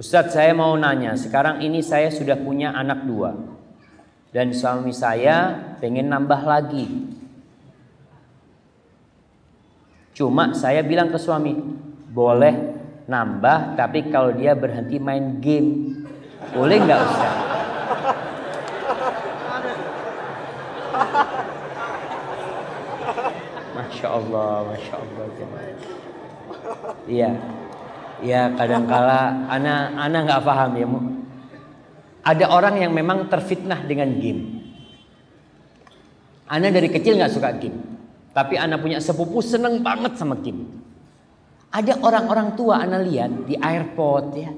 Ustadz saya mau nanya, sekarang ini saya sudah punya anak dua. Dan suami saya pengen nambah lagi. Cuma saya bilang ke suami, boleh nambah tapi kalau dia berhenti main game. Boleh nggak Ustaz? Masya Allah, Masya Allah. Iya, Ya kadangkala ana ana nggak paham ya. Ada orang yang memang terfitnah dengan game. Ana dari kecil nggak suka game, tapi ana punya sepupu seneng banget sama game. Ada orang-orang tua ana lihat di airport ya,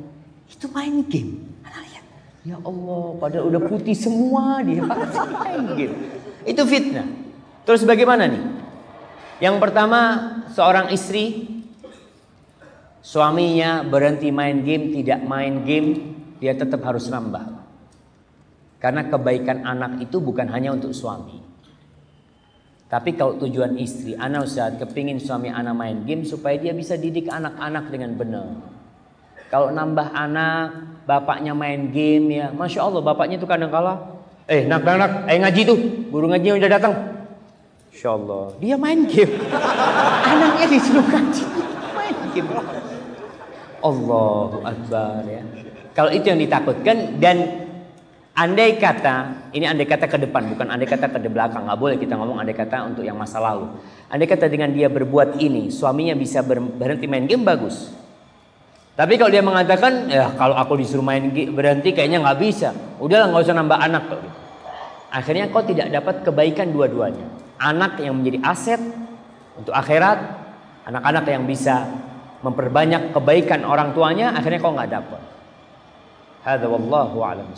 itu main game. Ana lihat, ya Allah, padahal udah putih semua dia main game. Itu fitnah. Terus bagaimana nih? Yang pertama, seorang istri Suaminya berhenti main game, tidak main game, dia tetap harus nambah. Karena kebaikan anak itu bukan hanya untuk suami. Tapi kalau tujuan istri, anak Ustaz kepingin suami anak main game supaya dia bisa didik anak-anak dengan benar. Kalau nambah anak, bapaknya main game ya, masya Allah bapaknya tuh kadang kala, eh nak nak, nak eh ngaji tuh, guru ngaji udah datang. Masya Allah, dia main game. Anaknya disuruh ngaji, main game. Allahu Akbar ya. Kalau itu yang ditakutkan dan andai kata, ini andai kata ke depan bukan andai kata ke belakang, nggak boleh kita ngomong andai kata untuk yang masa lalu. Andai kata dengan dia berbuat ini, suaminya bisa berhenti main game bagus. Tapi kalau dia mengatakan, ya kalau aku disuruh main berhenti kayaknya nggak bisa. Udahlah nggak usah nambah anak. Akhirnya kau tidak dapat kebaikan dua-duanya. Anak yang menjadi aset untuk akhirat, anak-anak yang bisa memperbanyak kebaikan orang tuanya akhirnya kau nggak dapat. Hadza wallahu a'lam